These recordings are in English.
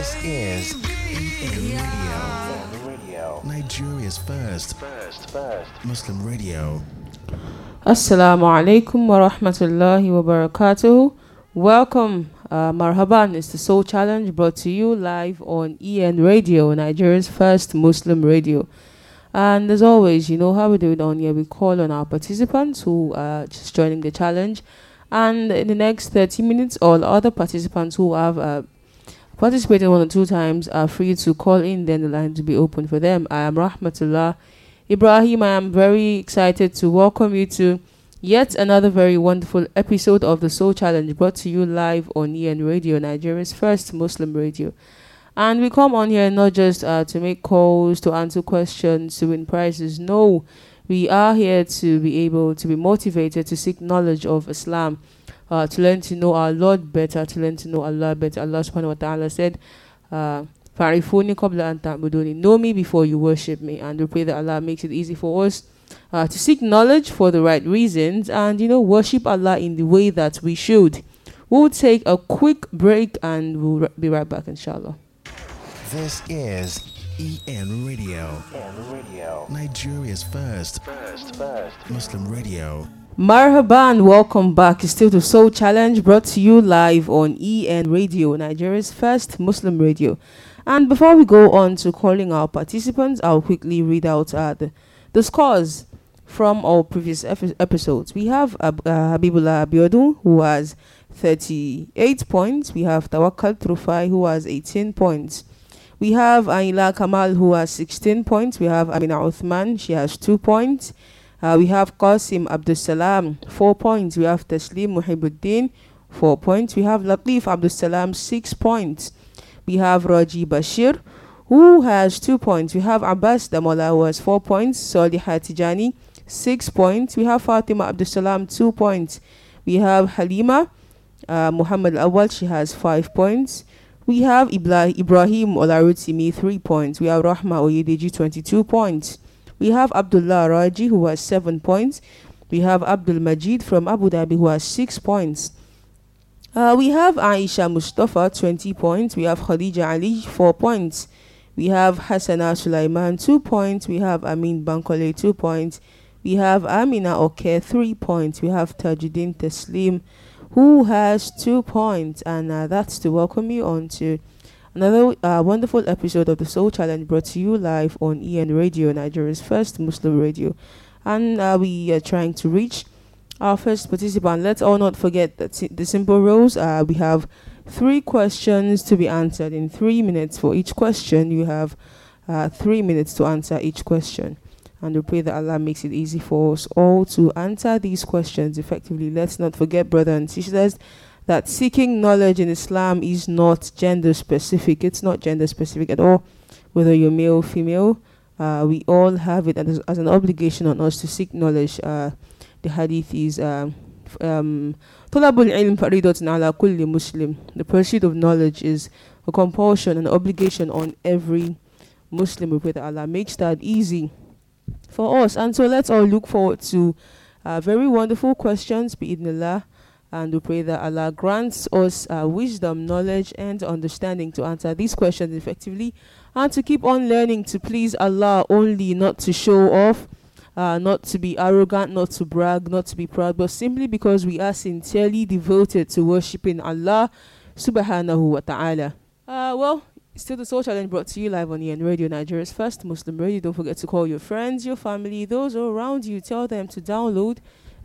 This is EN Radio, Nigeria's first, first, first Muslim radio. Assalamu alaikum wa rahmatullahi wa barakatuh. Welcome, uh, Marhaban It's the Soul Challenge brought to you live on EN Radio, Nigeria's first Muslim radio. And as always, you know how we do it on here. We call on our participants who are just joining the challenge. And in the next 30 minutes, all other participants who have uh, participated one or two times are free to call in, then the line to be open for them. I am Rahmatullah Ibrahim. I am very excited to welcome you to yet another very wonderful episode of the Soul Challenge brought to you live on EN Radio, Nigeria's first Muslim radio. And we come on here not just uh, to make calls, to answer questions, to win prizes. No, we are here to be able to be motivated to seek knowledge of Islam, uh, to learn to know our Lord better, to learn to know Allah better. Allah subhanahu wa ta'ala said, uh, Farifuni qabla an ta'buduni. Know me before you worship me. And we pray that Allah makes it easy for us uh, to seek knowledge for the right reasons and, you know, worship Allah in the way that we should. We'll take a quick break and we'll be right back, inshallah. This is EN Radio, EN Radio, Nigeria's first, first, first Muslim radio. Marhaban, welcome back. It's still the Soul Challenge brought to you live on EN Radio, Nigeria's first Muslim radio. And before we go on to calling our participants, I'll quickly read out uh, the, the scores from our previous epi- episodes. We have uh, uh, Habibullah Abiodun, who has 38 points. We have Tawakkal Trufai, who has 18 points. We have Aila Kamal who has 16 points. We have Amina Uthman, she has 2 points. Uh, we have Qasim Abdul Salam, 4 points. We have Taslim Muhibuddin, 4 points. We have Latif Abdul Salam, 6 points. We have Raji Bashir, who has 2 points. We have Abbas Damola, who has 4 points. Soliha Tijani, 6 points. We have Fatima Abdul Salam, 2 points. We have Halima uh, Muhammad Awal, she has 5 points. We have Ibla- Ibrahim Olarutimi, 3 points. We have Rahma Oyedeji, 22 points. We have Abdullah Raji, who has 7 points. We have Abdul Majid from Abu Dhabi, who has 6 points. Uh, we have Aisha Mustafa, 20 points. We have Khadija Ali, 4 points. We have Hassana Sulaiman, 2 points. We have Amin Bankole, 2 points. We have Amina Oke, 3 points. We have Tajuddin Taslim, who has two points, and uh, that's to welcome you on to another uh, wonderful episode of the Soul Challenge brought to you live on EN Radio, Nigeria's first Muslim radio. And uh, we are trying to reach our first participant. Let's all not forget that the simple rules. Uh, we have three questions to be answered in three minutes for each question. You have uh, three minutes to answer each question. And we pray that Allah makes it easy for us all to answer these questions effectively. Let's not forget, brother and sisters, that seeking knowledge in Islam is not gender specific. It's not gender specific at all, whether you're male or female. Uh, we all have it as, as, an obligation on us to seek knowledge. Uh, the hadith is um, um, The pursuit of knowledge is a compulsion, an obligation on every Muslim. We that Allah makes that easy for us. And so let's all look forward to uh, very wonderful questions, bi'idnillah. And we pray that Allah grants us uh, wisdom, knowledge, and understanding to answer these questions effectively and to keep on learning to please Allah only, not to show off, uh, not to be arrogant, not to brag, not to be proud, but simply because we are sincerely devoted to worshipping Allah subhanahu wa ta'ala. Uh, well, Still the Soul Challenge brought to you live on EN Radio, Nigeria's first Muslim radio. Don't forget to call your friends, your family, those around you. Tell them to download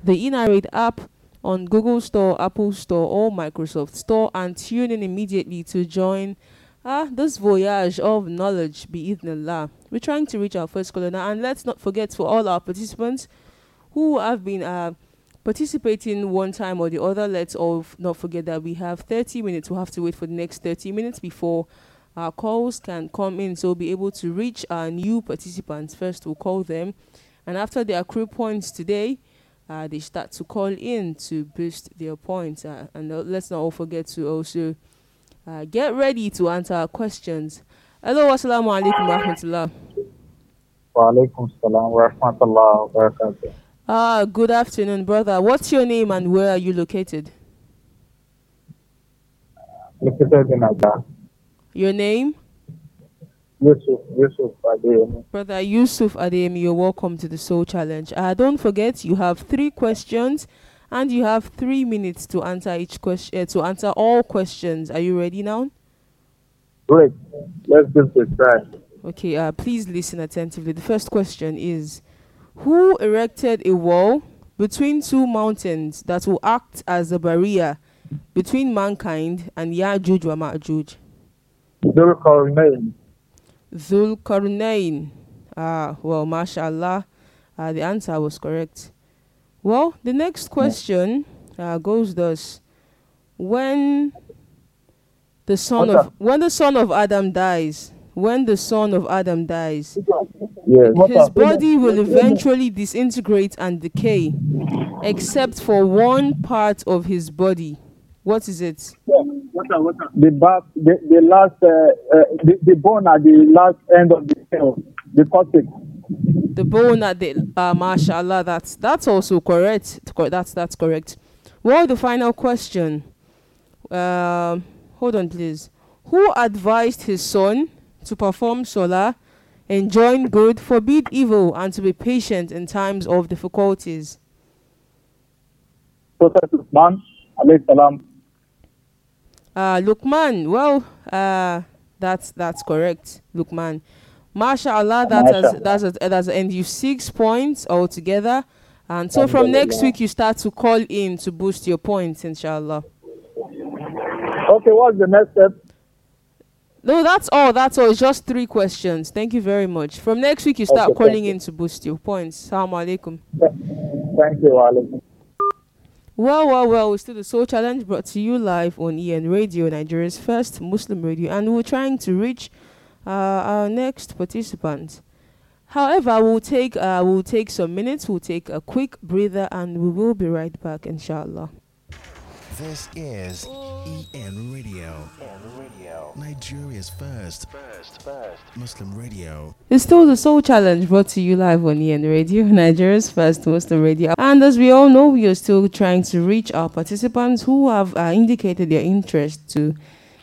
the eNarrate app on Google Store, Apple Store, or Microsoft Store and tune in immediately to join uh, this voyage of knowledge, bi'idhnillah. We're trying to reach our first caller and let's not forget for all our participants who have been uh, participating one time or the other, let's all not forget that we have 30 minutes. We'll have to wait for the next 30 minutes before our calls can come in, so we'll be able to reach our new participants. First, we'll call them, and after they accrue points today, uh, they start to call in to boost their points. Uh, and uh, let's not all forget to also uh, get ready to answer our questions. Hello, assalamu alaikum wa rahmatullah. Wa alaikum salam wa rahmatullah wa barakatuh. Ah, good afternoon, brother. What's your name and where are you located? Located in Aga. Your name? Yusuf, Yusuf Adeyemi. Brother Yusuf Adeyemi, you're welcome to the Soul Challenge. Uh, don't forget, you have three questions and you have three minutes to answer each question, uh, to answer all questions. Are you ready now? Great. Let's give this a try. Okay, uh, please listen attentively. The first question is Who erected a wall between two mountains that will act as a barrier between mankind and Ya'juj wa Ma'juj? Dhul Qarnayn. Dhul Qarnayn. Ah, well, mashallah, uh, the answer was correct. Well, the next question uh, goes thus: When the son What's of when the son of Adam dies, when the son of Adam dies, Yes. his body will eventually disintegrate and decay, except for one part of his body. What is it? The back, the, the last, uh, uh, the, the bone at the last end of the tail, the cortex. The bone at the uh, mashallah. That's that's also correct. That's that's correct. Well, the final question. Um, hold on, please. Who advised his son to perform salah, enjoin good, forbid evil, and to be patient in times of difficulties? Prophet Usman, alayhi salam. Uh, Lukman. Well, uh, that's that's correct, Lukman. MashaAllah, that has that's a, that's and you six points altogether. And so from next week you start to call in to boost your points, inshallah. Okay, what's the next step? No, that's all. That's all. It's just three questions. Thank you very much. From next week you start Okay, calling in to boost your points. Assalamu alaikum. Thank you, Alaykum. Well, well, well, we're still the Soul Challenge brought to you live on EN Radio, Nigeria's first Muslim radio, and we're trying to reach uh, our next participant. However, we'll take uh, we'll take some minutes, we'll take a quick breather, and we will be right back, inshallah. This is EN Radio. Nigeria's first, first, first Muslim radio. It's still the Soul Challenge brought to you live on EN Radio, Nigeria's first Muslim radio. And as we all know, we are still trying to reach our participants who have uh, indicated their interest to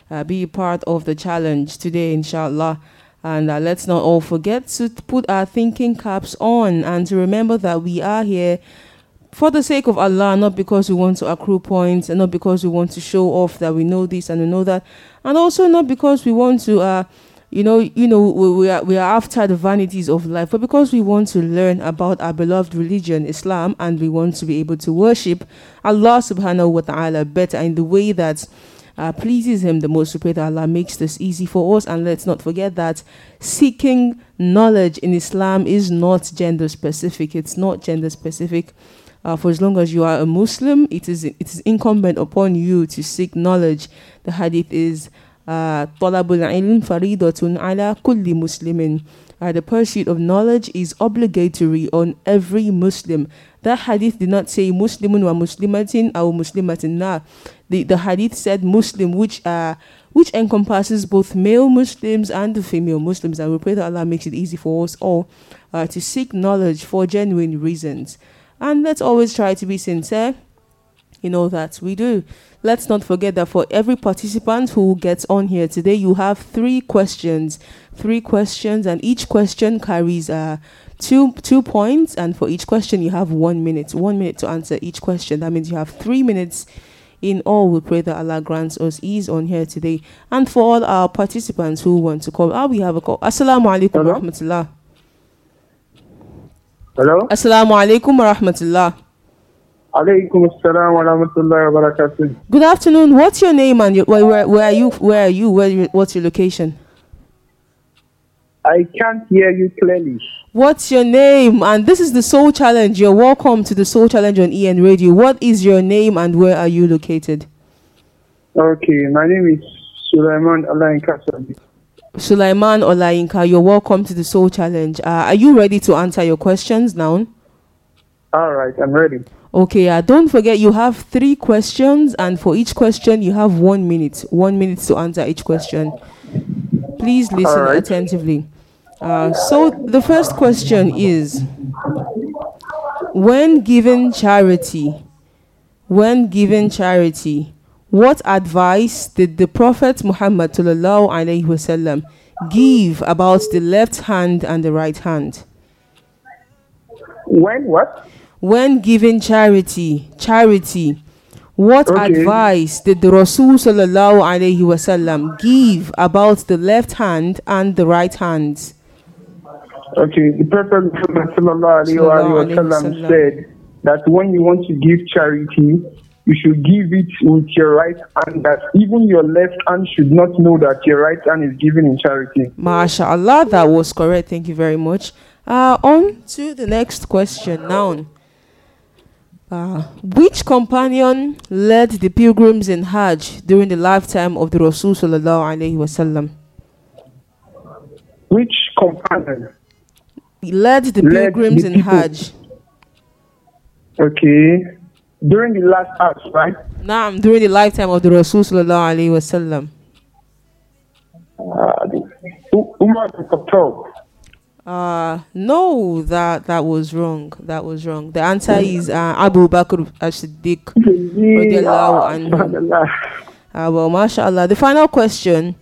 uh, be part of the challenge today, inshallah. And uh, let's not all forget to put our thinking caps on and to remember that we are here for the sake of Allah, not because we want to accrue points and not because we want to show off that we know this and we know that, and also not because we want to, uh, you know, you know, we, we are we are after the vanities of life, but because we want to learn about our beloved religion, Islam, and we want to be able to worship Allah Subhanahu wa Taala better in the way that. Uh, pleases him the most. We pray that Allah makes this easy for us, and let's not forget that seeking knowledge in Islam is not gender specific. It's not gender specific. Uh, for as long as you are a Muslim, it is it is incumbent upon you to seek knowledge. The hadith is uh, طلب العلم فريضة على كل مسلم. Uh, the pursuit of knowledge is obligatory on every Muslim. That hadith did not say Muslimun wa Muslimatin or Muslimatin. Nah. The, the hadith said Muslim, which uh, which encompasses both male Muslims and the female Muslims. And we pray that Allah makes it easy for us all uh, to seek knowledge for genuine reasons. And let's always try to be sincere in all that we do. Let's not forget that for every participant who gets on here today, you have three questions. Three questions, and each question carries uh, two two points. And for each question, you have one minute. One minute to answer each question. That means you have three minutes in all. We pray that Allah grants us ease on here today. And for all our participants who want to call, ah, we have a call. Assalamu alaikum wa Hello? Assalamu alaikum wa rahmatullah. Alaykum assalam wa rahmatullahi wa barakatuh. Good afternoon. What's your name and your, where, where, where are you? Where are you? Where what's your location? I can't hear you clearly. What's your name? And this is the Soul Challenge. You're welcome to the Soul Challenge on EN Radio. What is your name and where are you located? Okay, my name is Sulaiman Allah Kasabi. Sulaiman Olainka, you're welcome to the Soul Challenge. Uh, are you ready to answer your questions now? All right, I'm ready. Okay, uh, don't forget you have three questions, and for each question, you have one minute. One minute to answer each question. Please listen Alright. attentively. Uh, so, the first question is When given charity, when given charity, What advice did the Prophet Muhammad wasallam give about the left hand and the right hand? When what? When giving charity, charity, what Okay. advice did the Rasul sallallahu alaihi wasallam give about the left hand and the right hand? Okay, the Prophet Muhammad sallallahu alaihi wa- Sallallahu alaihi wasallam wasallam. said that when you want to give charity, you should give it with your right hand. That even your left hand should not know that your right hand is giving in charity. MashaAllah, that was correct. Thank you very much. Uh, on to the next question now. Uh, which companion led the pilgrims in Hajj during the lifetime of the Rasul sallallahu alaihi wasallam? Which companion? He led the Led pilgrims the in. Hajj. Okay, during the last house, right? Now, during the lifetime of the Rasul sallallahu alaihi wasallam. Uh, Umar bin Khattab. Uh, no, that that was wrong. That was wrong. The answer is uh, Abu Bakr as-Siddiq. Subhanallah. Uh, well, mashallah. The final question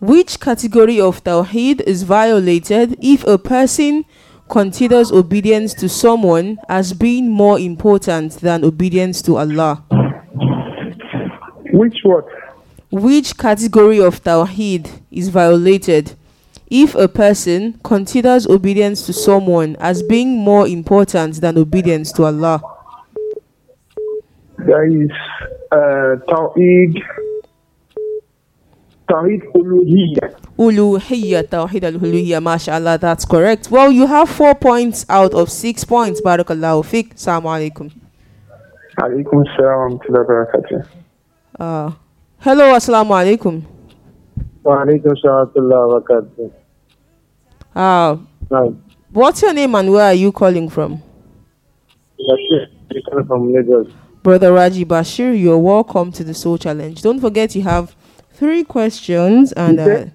Which category of Tawheed is violated if a person considers obedience to someone as being more important than obedience to Allah? Which what? Which category of Tawheed is violated if a person considers obedience to someone as being more important than obedience to Allah? There is uh, Tawheed, Tawheed Uluhiyya. Uluhiyya, Tawheed al-Uluhiyya, mashallah, that's correct. Well, you have four points out of six points. Barakallahu fik. Assalamu alaikum. Alaikum salam rahmatullahi wa barakatuh. Uh, hello, assalamu alaikum. Wa alaikum salam wa barakatuh. Uh, what's your name and where are you calling from? That's it. You come from Lagos. Brother Raji Bashir, you're welcome to the Soul Challenge. Don't forget you have three questions and uh,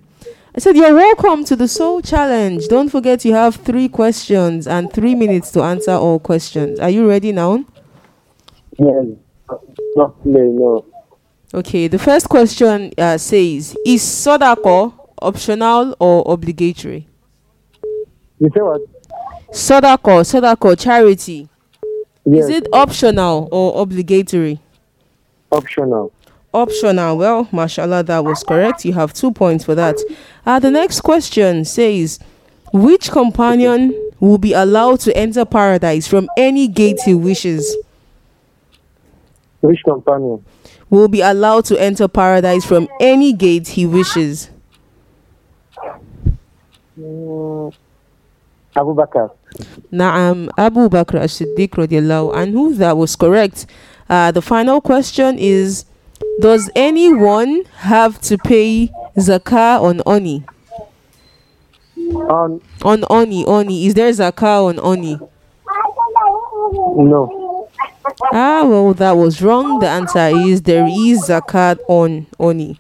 I said you're welcome to the Soul Challenge. Don't forget you have three questions and three minutes to answer all questions. Are you ready now? Yes. Not play, no. Okay, the first question uh, says Is Sodako optional or obligatory? You say what? Sodako, Sodako, charity. Yes. Is it optional or obligatory? optional? Optional. Well, mashallah, that was correct. You have two points for that. Uh, the next question says Which companion will be allowed to enter paradise from any gate he wishes? Which companion? Will be allowed to enter paradise from any gate he wishes. Abu Bakr. Naam, Abu Bakr as-Siddiq radiallahu anhu. That was correct. Uh, the final question is Does anyone have to pay zakah on oni? On On oni, oni. Is there zakah on oni? no. Ah, well, that was wrong. The answer is there is zakat on oni.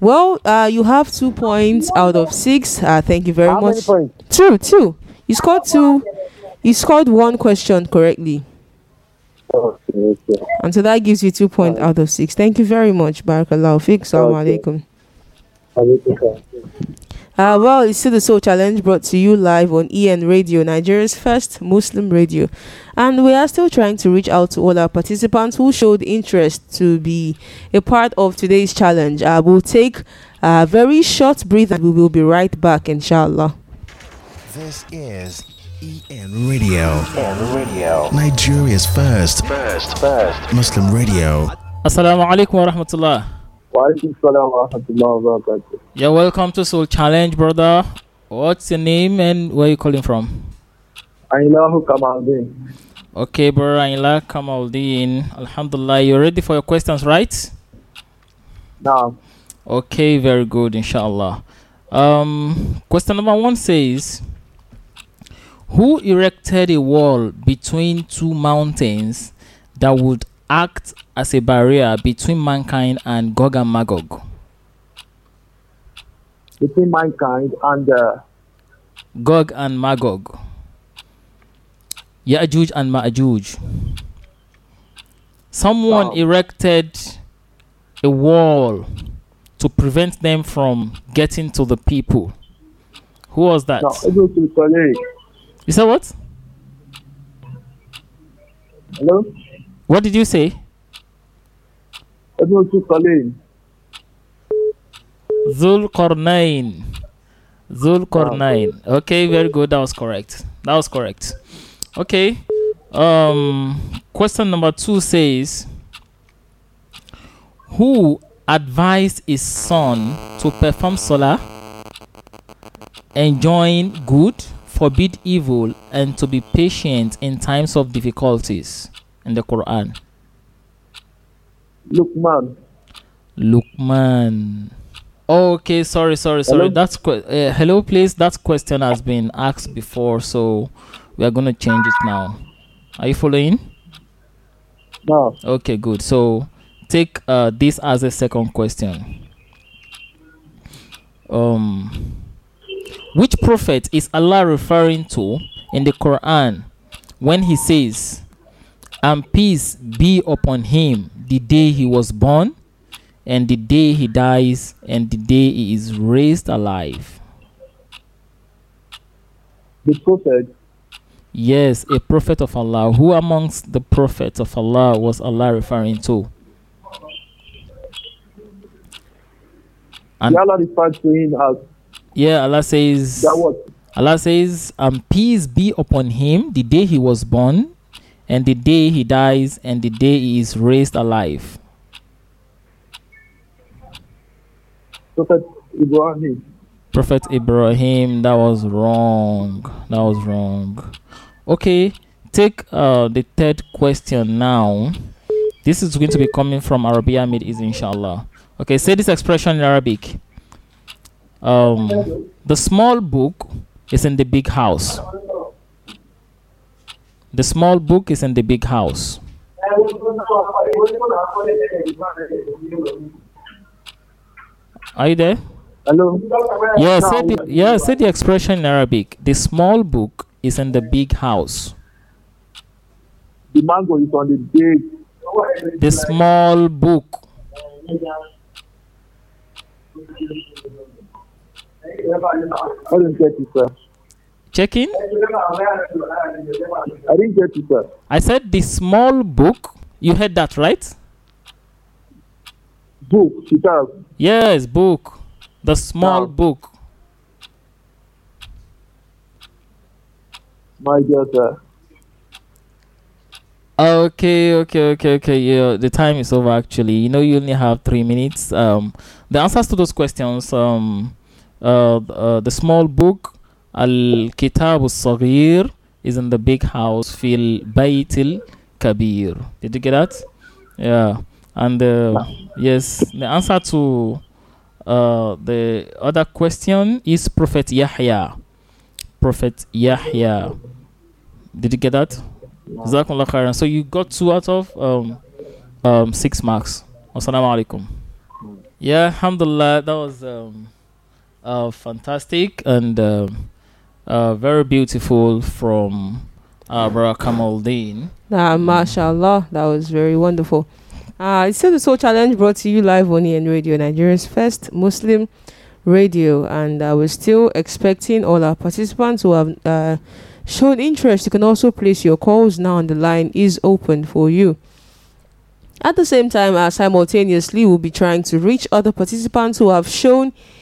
Well, uh, you have two points out of six. Uh, thank you very How much. Two, two. You scored two. You scored one question correctly. Okay, okay. And so that gives you two points out of six. Thank you very much. Barakallahu fik. Assalamu Okay. alaikum. Alaikum salam. Uh, well, it's still the Soul Challenge brought to you live on EN Radio, Nigeria's first Muslim radio. And we are still trying to reach out to all our participants who showed interest to be a part of today's challenge. Uh, we'll take a very short breath and we will be right back, inshallah. This is EN Radio. EN Radio. Nigeria's first, first, first Muslim radio. Assalamu alaikum wa rahmatullah. Wa alaikum salam wa rahmatullahi wa barakatuh. You're welcome to Soul Challenge, brother. What's your name and where are you calling from? Ailahu Kamaldin. Okay, brother Anila Kamaldeen. Alhamdulillah, you're ready for your questions, right? Now, Okay, very good, inshallah. Um, question number one says, Who erected a wall between two mountains that would act as a barrier between mankind and Gog and Magog? between mankind and uh, Gog and Magog. Ya'juj and Ma'juj. Someone Wow. erected a wall to prevent them from getting to the people? Who was that? Able to college. You said what? Hello? What did you say? Able to college. Zul Qarnain. Zul Qarnain. Okay, very good. That was correct. That was correct. Okay. Um question number 2 says Who advised his son to perform salah, and enjoin good, forbid evil, and to be patient in times of difficulties in the Quran? Look, man. Lukman. Okay, sorry, sorry, sorry. Hello? That's que- uh, hello, please. That question has been asked before, so we are gonna change it now. Are you following? No. Okay, good. So take uh, this as a second question. Um, which prophet is Allah referring to in the Quran when He says, "And peace be upon him the day he was born, and the day he dies, and the day he is raised alive"? the prophet, Yes, a prophet of Allah. Who amongst the prophets of Allah was Allah referring to? And- Allah referred to him as Yeah, Allah says, that what? Allah says, and peace be upon him the day he was born, and the day he dies, and the day he is raised alive. Prophet Ibrahim. Prophet Ibrahim, that was wrong. That was wrong. Okay, take uh the third question now. This is going to be coming from Arabia Made Easy, inshallah. Okay, say this expression in Arabic. Um, the small book is in the big house. The small book is in the big house. Are you there? Hello? Yeah, say the, yeah, say the expression in Arabic. The small book is in the big house. The mango is on the big. The small book. I didn't get it, sir. Checking. I didn't get it, sir. I said the small book. You heard that, right? Book, kitab. Yes, book. The small Now. book. My dear sir. Okay, okay, okay, okay. Yeah, the time is over. Actually, you know, you only have three minutes. Um, the answers to those questions. Um, the small book, Al Kitab al Saghir, is in the big house. Fil Baytil Kabir. Did you get that? Yeah. And uh, yes, the answer to uh the other question is Prophet Yahya. Prophet Yahya. Did you get that? So you got two out of um, um, six marks. Assalamu alaikum. Yeah, alhamdulillah. That was um, uh, fantastic and um uh, very beautiful from uh, Brother Kamaldeen. Nah, mashallah, that was very wonderful. Uh, it's still the Soul Challenge brought to you live on EN Radio, Nigeria's first Muslim radio. And uh, we're still expecting all our participants who have uh, shown interest. You can also place your calls now, and the line is open for you. At the same time, uh, simultaneously, we'll be trying to reach other participants who have shown interest,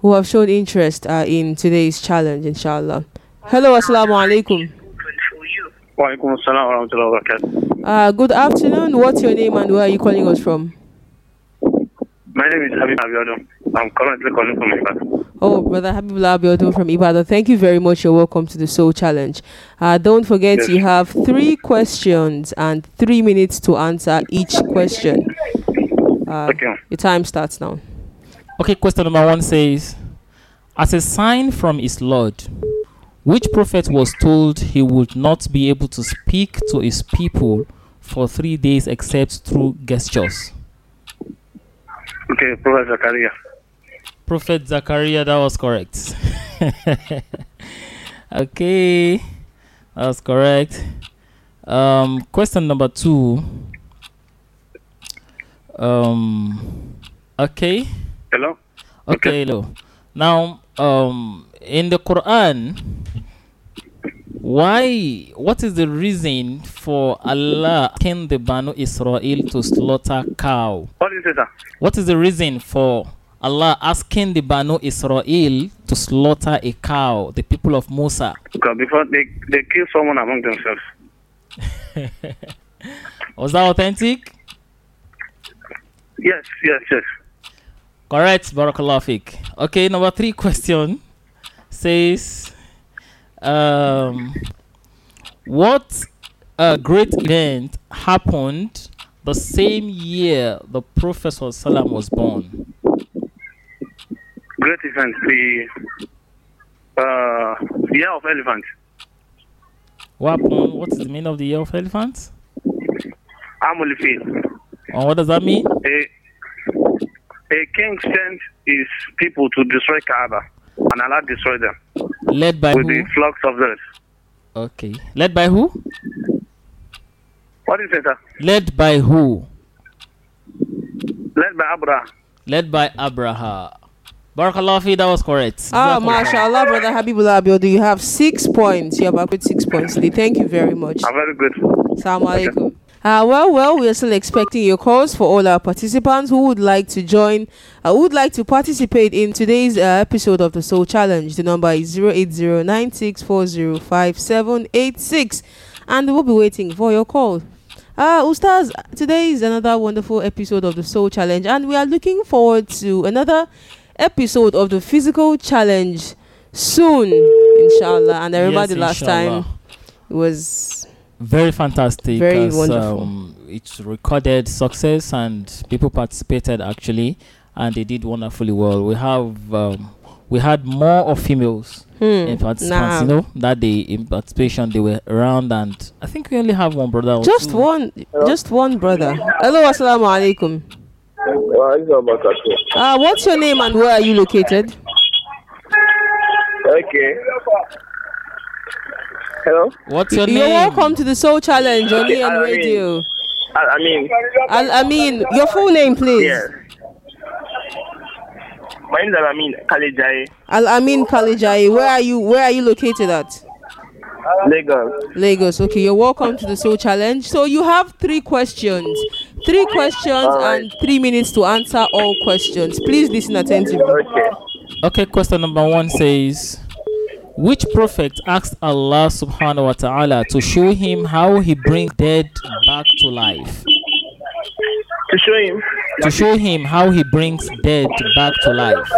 who have shown interest uh, in today's challenge, inshallah. Hello, assalamu alaikum. Wa alaikum assalam wa rahmatullahi wa barakatuh. Uh, good afternoon. What's your name and where are you calling us from? My name is Habib Abiodun. I'm currently calling from Ibadan. Oh, Brother Habibullah Abiodun from Ibadan. Thank you very much. You're welcome to the Soul Challenge. Uh, don't forget, Yes. you have three questions and three minutes to answer each question. Uh, Okay. your time starts now. Okay, question number one says, as a sign from his Lord, which prophet was told he would not be able to speak to his people for three days except through gestures? Okay, Prophet Zakaria. Prophet Zachariah, that was correct. okay, that was correct. Um, question number two Um. Okay. Hello? Okay. Hello. Now, um, in the Quran, why? What is the reason for Allah asking the Banu Israel to slaughter cow? What is it, sir? What is the reason for Allah asking the Banu Israel to slaughter a cow, the people of Musa? Because before they, they kill someone among themselves. Was that authentic? Yes, yes, yes. Correct, Barakallah Fik. Okay, number three question says, um, what uh, great event happened the same year the Prophet Sallam was born? Great event. The uh, year of elephants. What happened? What is the meaning of the year of elephants? Amulifil. And what does that mean? A, a king sent his people to destroy Kaaba, and Allah destroyed them Led by with who? the flocks of theirs. Okay. Led by who? What is it, sir? Led by who? Led by Abraha. Led by Abraha. Barakallah Fi, that was correct. Ah, Jazakallah. mashallah, brother Habibullah Abiodun, you have six points. You have accurate six points today. Thank you very much. I'm very grateful. Assalamu alaikum. Uh, well, well, we are still expecting your calls for all our participants who would like to join, uh, who would like to participate in today's uh, episode of the Soul Challenge. The number is 08096405786 and we'll be waiting for your call. Uh, Ustaz, today is another wonderful episode of the Soul Challenge and we are looking forward to another episode of the Physical Challenge soon, inshallah. And I remember Yes, the last inshallah. time it was Very fantastic. Very as, wonderful. Um, it's recorded success and people participated actually, and they did wonderfully well. We have um, we had more of females hmm, in participants. nah. You know that they in participation they were around, and I think we only have one brother. Just two. one, just one brother. Hello, assalamu alaikum. Uh, what's your name and where are you located? Okay. Hello? What's your name? You're name? welcome to the Soul Challenge on Okay, EN I mean- Radio. I, I mean, your full name, please. yes. My name is Alamin Kalejai, Al Amin Kalijai. Where are you? Where are you located at? Lagos. Lagos. Okay, you're welcome to the Soul Challenge. So you have three questions. Three questions Alright. and three minutes to answer all questions. Please listen attentively. Okay. Okay, question number one says, which prophet asked Allah subhanahu wa ta'ala to show him how he brings dead back to life? To show him, To show him how he brings dead back to life.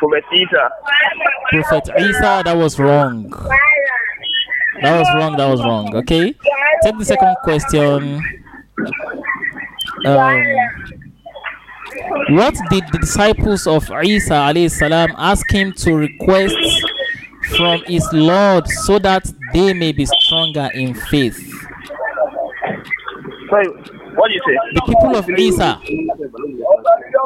Prophet Isa. Prophet Isa, that was wrong. That was wrong, that was wrong. Okay. Take the second question. Um, what did the disciples of Isa alayhi salam ask him to request from his Lord so that they may be stronger in faith? Sorry, what do you say? The people of Isa,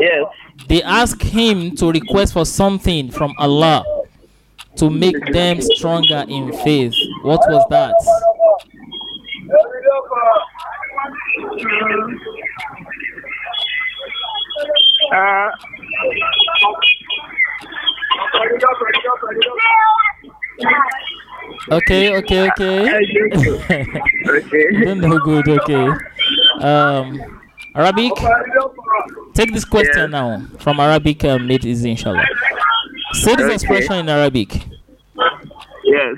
Yes. they ask him to request for something from Allah to make them stronger in faith. What was that? Uh, Okay, okay, okay. okay. don't good, okay. Um, Arabic. Take this question Yeah. now from Arabic. Um, made easy, inshallah. Say this Okay. expression in Arabic. Yes.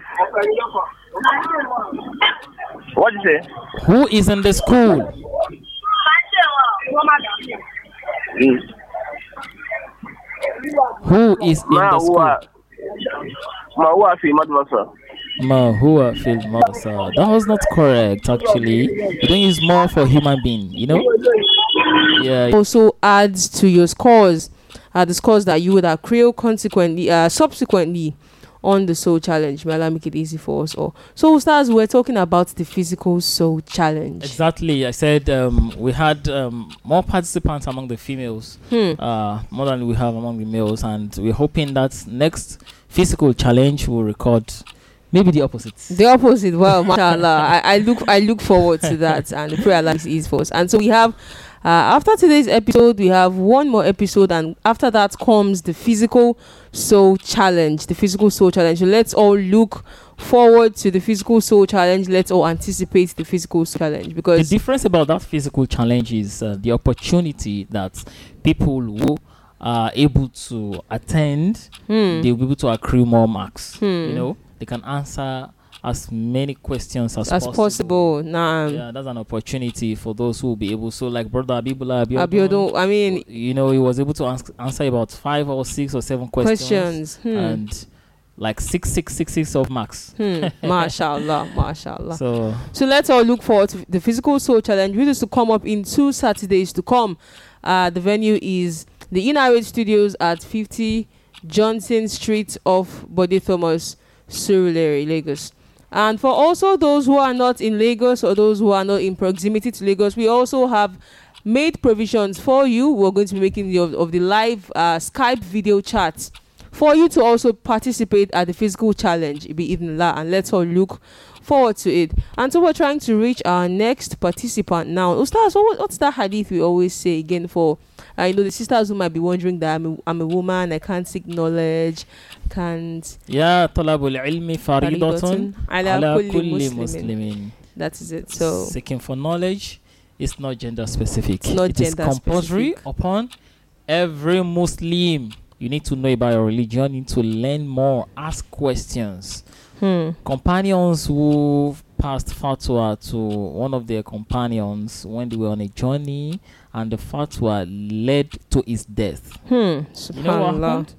What do you say? Who is in the school? Mm. Who is in the school? huwa ma huwa fi madrasa. Ma huwa fil madrasa. That was not correct, actually. You don't use more for human being, you know? Yeah. also adds to your scores, uh, the scores that you would accrue consequently, uh, subsequently on the soul challenge. May Allah make it easy for us all. So, stars, we're talking about the physical soul challenge. Exactly. I said um, we had um, more participants among the females, Hmm. uh, more than we have among the males, and we're hoping that next physical challenge will record maybe the opposite. The opposite. Well, mashallah. I, I look I look forward to that and the prayer Allah is easy for us. And so we have Uh, after today's episode, we have one more episode, and after that comes the physical soul challenge. The physical soul challenge. So let's all look forward to the physical soul challenge. Let's all anticipate the physical soul challenge The because difference about that physical challenge is uh, the opportunity that people who are able to attend, Hmm. they'll be able to accrue more marks. Hmm. You know, they can answer as many questions as, as possible. Nah, Yeah, that's an opportunity for those who will be able. So, like brother Abibula Abiodun, Abiodun, I mean, you know, he was able to ans- answer about five or six or seven questions, questions. Hmm. and like six, six, six, six of marks. Hmm. Mashallah, mashallah. So, So let's all look forward to the physical soul challenge, which is to come up in two Saturdays to come. Uh, the venue is the Inarate Studios at 50 Johnson Street off Body Thomas, Surulere, Lagos. And for also those who are not in Lagos or those who are not in proximity to Lagos, we also have made provisions for you. We're going to be making the, of, of the live uh, Skype video chat for you to also participate at the physical challenge, be even la, and let's all look forward to it. And so we're trying to reach our next participant now. Ustaz, what, what's that hadith we always say again for, uh, you know, the sisters who might be wondering that I'm a, I'm a woman, I can't seek knowledge, can't... Yeah, talabul ilmi faridatun ala, kulli muslimin. That is it. So Seeking for knowledge is not gender specific. It's not it gender is compulsory specific. upon every Muslim. You need to know about your religion, you need to learn more, ask questions hmm. Companions who passed fatwa to one of their companions when they were on a journey, and the fatwa led to his death. Hmm. You know what Subhanallah. happened?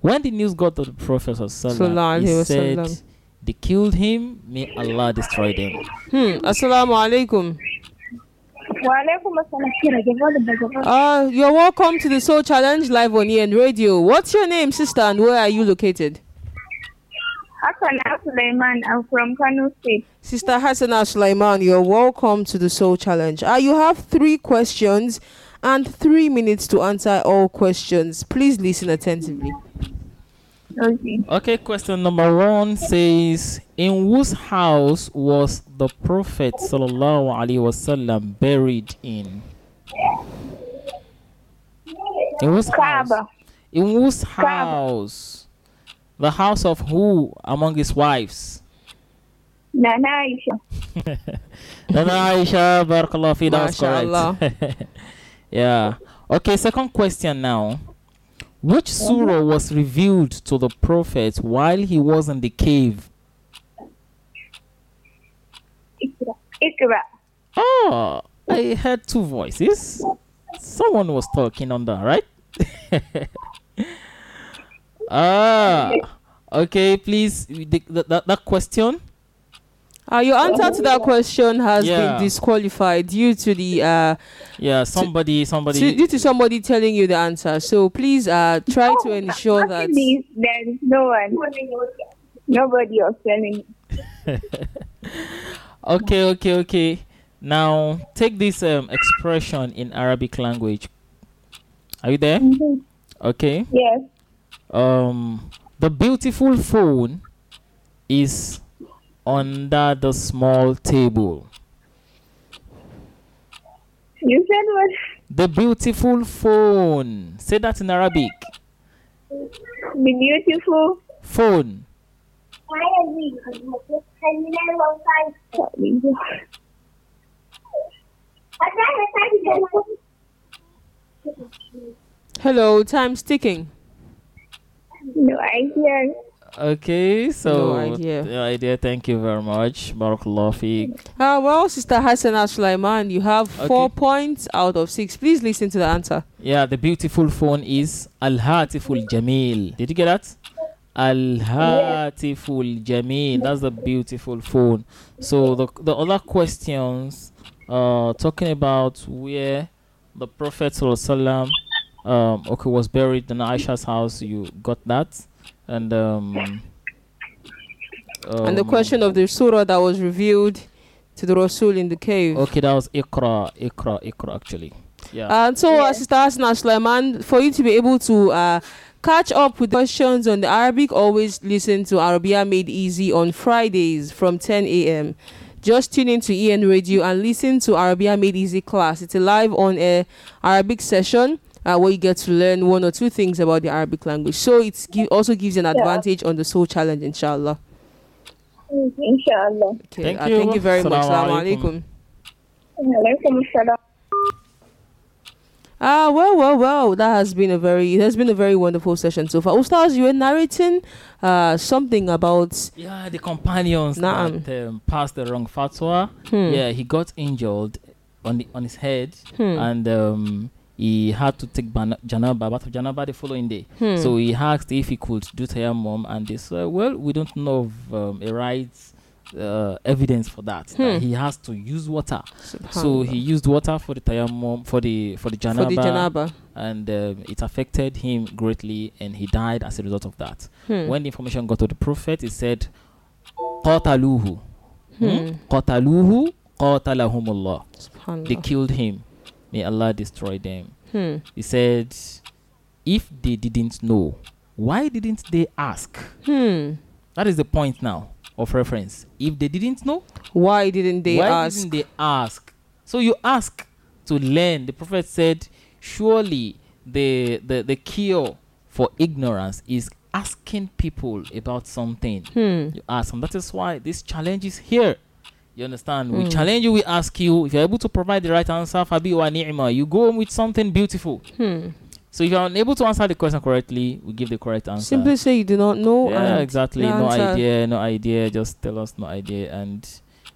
When the news got to the Prophet, Sallallahu sallallahu he said, wasallam. They killed him, may Allah destroy them. Hmm. Assalamu alaikum. Walaikum assalam. Kira, Javad, Javad. Uh, you're welcome to the Soul Challenge live on EN Radio. What's your name, sister, and where are you located? Hassan Suleiman. I'm from Kano State. Sister Hassana Sulaiman, you're welcome to the Soul Challenge. Uh, you have three questions and three minutes to answer all questions. Please listen attentively. Okay. Okay, question number one says, in whose house was the Prophet sallallahu alaihi wasallam buried in? In whose house? In whose Kaaba. house? The house of who among his wives? Nana Aisha. Nana Aisha, barakallah fi, that's correct. yeah. Okay, second question now. Which surah was revealed to the Prophet while he was in the cave? Ikra. Ikra. Oh, I heard two voices. Someone was talking on that, right? ah, okay. Please, the, the, that, that question. Uh, your answer to that question has Yeah. been disqualified due to the uh, Yeah, somebody, to, somebody. due to somebody telling you the answer. So please uh, try to Oh, ensure that. Actually, there is no one. Nobody was telling me. Okay, okay, okay. Now take this um, expression in Arabic language. Are you there? Okay. Yes. Um, the beautiful phone is under the small table. You said what? The beautiful phone. Say that in Arabic. The beautiful. Phone. Hello, time's ticking. No idea. Okay, so No idea. the idea. Thank you very much, Barakallah fiq. Uh, well, Sister Hassana Sulaiman, you have four points out of six. Please listen to the answer. Yeah, the beautiful phone is Al Hatiful Jamil. Did you get that? Al Hatiful Jamil. That's the beautiful phone. So the the other questions, uh, talking about where the Prophet Sallallahu um okay was buried in Aisha's house. You got that, and um. and the question of the surah that was revealed to the Rasul in the cave. Okay, that was Ikra, Ikra, Ikra. Actually, yeah. And so, uh, Sister Hasna Sulaiman, for you to be able to uh, catch up with questions on the Arabic, always listen to Arabia Made Easy on Fridays from 10 a.m. just tune into EN Radio and listen to Arabia Made Easy class. It's a live on air Arabic session uh, where you get to learn one or two things about the Arabic language. So it gi- also gives you an advantage on the Soul Challenge, inshallah. Inshallah. Okay, Thank uh, you. Thank you very much. Assalamu Assalamu alaikum. alaikum. Alaikum. Ah, well, well, well. That has been a very, it has been a very wonderful session so far. Ustaz, you were narrating uh, something about. Yeah, the companions Na'am. that um, passed the wrong fatwa. Hmm. Yeah, he got injured on the, on his head, Hmm. and um, he had to take ban- janaba, bath of janaba the following day. Hmm. So he asked if he could do tayammum, and they said, "Well, we don't know of um, a right uh, evidence for that. that Hmm. he has to use water. So he used water for the tayammum for the for the janaba, for the janaba. and um, it affected him greatly, and he died as a result of that. Hmm. When the information got to the prophet, he said, "Qataluhu, Hmm. hmm? Qataluhu, qatalahumullah." They killed him. May Allah destroy them. Hmm. He said, "If they didn't know, why didn't they ask?" Hmm. That is the point now of reference. If they didn't know, Why didn't they why ask? didn't they ask? So you ask to learn. The prophet said, surely the the, the cure for ignorance is asking people about something. Hmm. You ask them. That is why this challenge is here. You understand? We Mm. challenge you, we ask you. If you're able to provide the right answer, Fabi wa ni'ma, you go home with something beautiful. Hmm. So if you're unable to answer the question correctly, we give the correct answer. Simply say you do not know. Yeah, exactly. No answer- idea, no idea. Just tell us no idea, and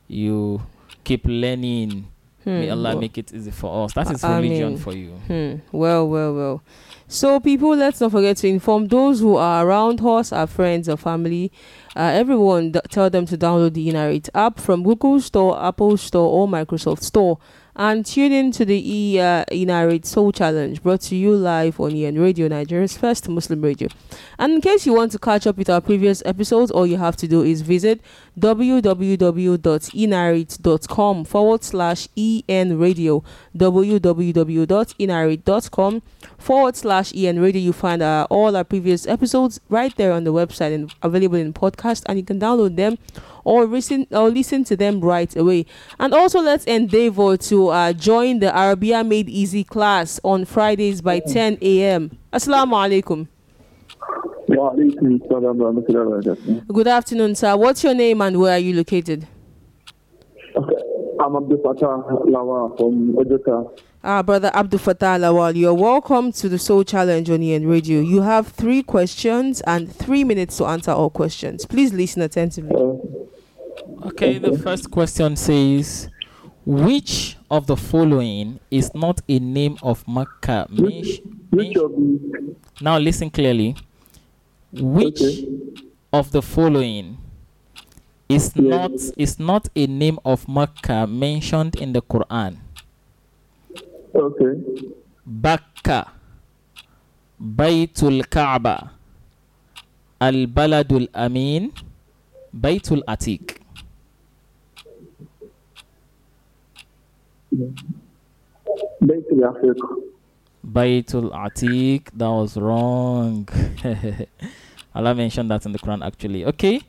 you keep learning. May Hmm. Allah Well- make it easy for us. That is I religion mean, for you. Hmm. Well, well, well. So, people, let's not forget to inform those who are around us, our friends, our family, uh, everyone. Th- tell them to download the eNarrate app from Google Store, Apple Store, or Microsoft Store, and tune in to the e, uh, eNarrate Soul Challenge, brought to you live on EN Radio, Nigeria's first Muslim radio. And in case you want to catch up with our previous episodes, all you have to do is visit www.enarrate.com forward slash en radio forward slash en radio you find uh, all our previous episodes right there on the website and available in podcast and you can download them or listen, or listen to them right away. And also, let's endeavor to uh, join the Arabia Made Easy class on Fridays by 10 a.m. Assalamu alaikum. Good afternoon, sir. What's your name and where are you located? Okay. I'm Abdul Fatah Lawa from Ojota. Ah, brother Abdul Fatah Lawal, you're welcome to the Soul Challenge on EN Radio. You have three questions and three minutes to answer all questions. Please listen attentively. Okay, the first question says, which of the following is not a name of Makkah? which, which of now listen clearly. Which Okay. of the following is Yeah. not is not a name of Makkah mentioned in the Quran? Okay Bakka, Baytul Kaaba, Al Baladul Amin, Baytul Atiq. Bait Africa. Baytul Atiq, that was wrong. Allah mentioned that in the Quran actually. Okay,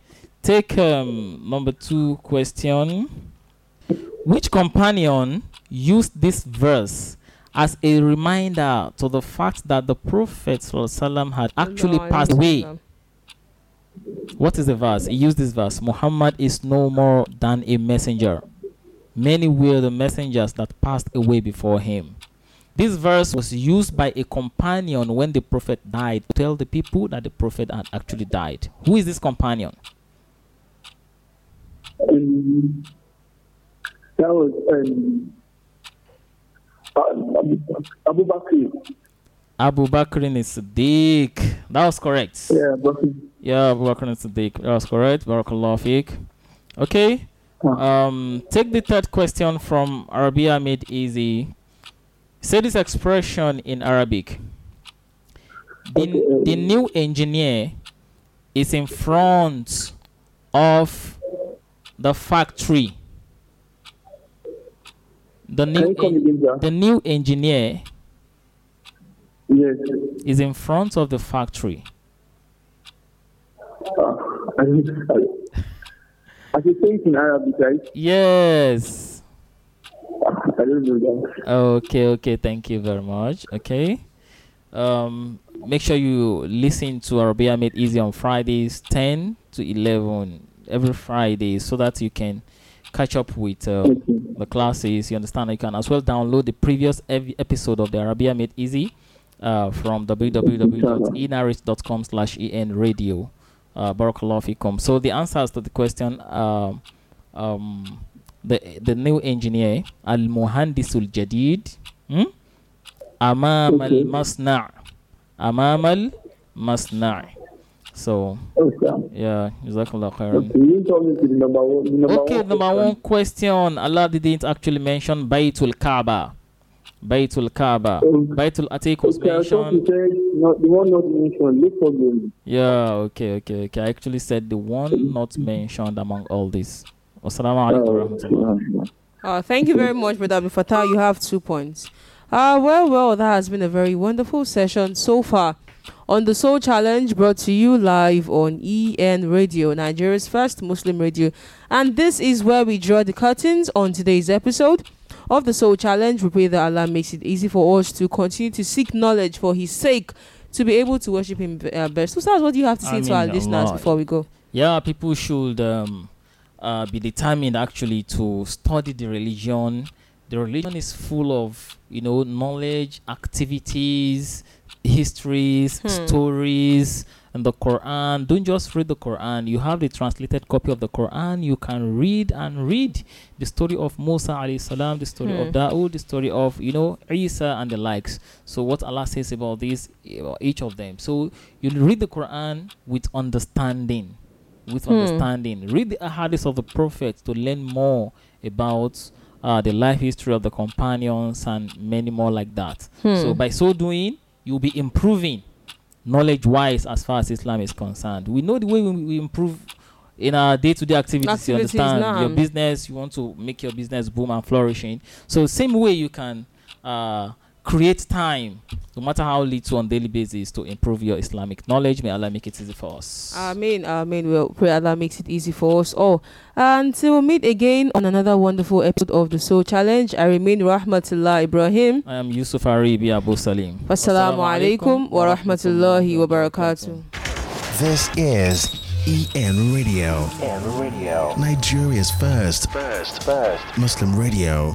take um, number two question. Which companion used this verse as a reminder to the fact that the Prophet ﷺ had actually Allah passed away? What is the verse? He used this verse Muhammad is no more than a messenger. Many were the messengers that passed away before him. This verse was used by a companion when the prophet died to tell the people that the prophet had actually died. Who is this companion? Um, that was um, Abu, Bakr. Abu Bakr is Siddiq. That was correct. Yeah, Bakr. Yeah, Abu Bakr is Siddiq. That was correct. Barakallah fik. Okay. Um, take the third question from Arabia Made Easy. Say this expression in Arabic. The, Okay. the new engineer is in front of the factory. The new, en- the new engineer Yes. is in front of the factory. Uh, I, I, I in Arabic, right? Yes. I don't know that. Okay, okay, thank you very much. Okay. Um make sure you listen to Arabia Made Easy on Fridays 10 to 11 every Friday so that you can catch up with uh, the classes. You understand? You can as well download the previous ev- episode of the Arabia Made Easy uh, from www.enarrate.com slash en radio. Uh, Barakallah So the answers to the question, uh, um, the the new engineer Al Muhandisul Jadid, hmm? Amam Al Masna, Amam Al Masna. So Okay. yeah, Jazakallah khairan. Okay. You tell me the number one. The number Okay, one number question. one question. Allah didn't actually mention Baytul Kaaba. Baytul Kaaba. Um, Baytul Atiq was Okay, I thought you mentioned. said not, the one not mentioned. Look for them. Yeah, okay, okay, okay. I actually said the one not mentioned among all this. Wassalamu alaikum warahmatullah. Uh, thank you very much, Brother Abdul Fattah. You have two points. Uh, well, well, that has been a very wonderful session so far on the Soul Challenge brought to you live on EN Radio, Nigeria's first Muslim radio. And this is where we draw the curtains on today's episode of the Soul Challenge. We pray that Allah makes it easy for us to continue to seek knowledge for His sake to be able to worship Him uh, best. Ustaz, what do you have to say to our listeners Allah. before we go? Yeah, people should um, uh, be determined actually to study the religion. The religion is full of you know knowledge, activities, histories, Hmm. stories, and the Quran. Don't just read the Quran. You have the translated copy of the Quran. You can read and read the story of Musa alayhi salam, the story of Hmm. Dawood, the story of you know Isa and the likes. So what Allah says about this, each of them. So you read the Quran with understanding with Hmm. understanding. Read the ahadith of the prophets to learn more about uh, the life history of the companions and many more like that. Hmm. So by so doing, you'll be improving knowledge wise as far as Islam is concerned. We know the way we, we improve in our day-to-day activities, you Activities, understand your business you want to make your business boom and flourishing so same way you can uh, create time no matter how little on daily basis to improve your islamic knowledge may allah make it easy for us Amen. Amen. Well, pray Allah makes it easy for us all. Until we'll meet again on another wonderful episode of the Soul Challenge, I remain Rahmatullah Ibrahim. I am Yusuf Arabi Abu Salim. Wassalamu alaikum wa rahmatullahi wa barakatuh. This is EN Radio. EN Radio. Nigeria's first, first, first Muslim radio.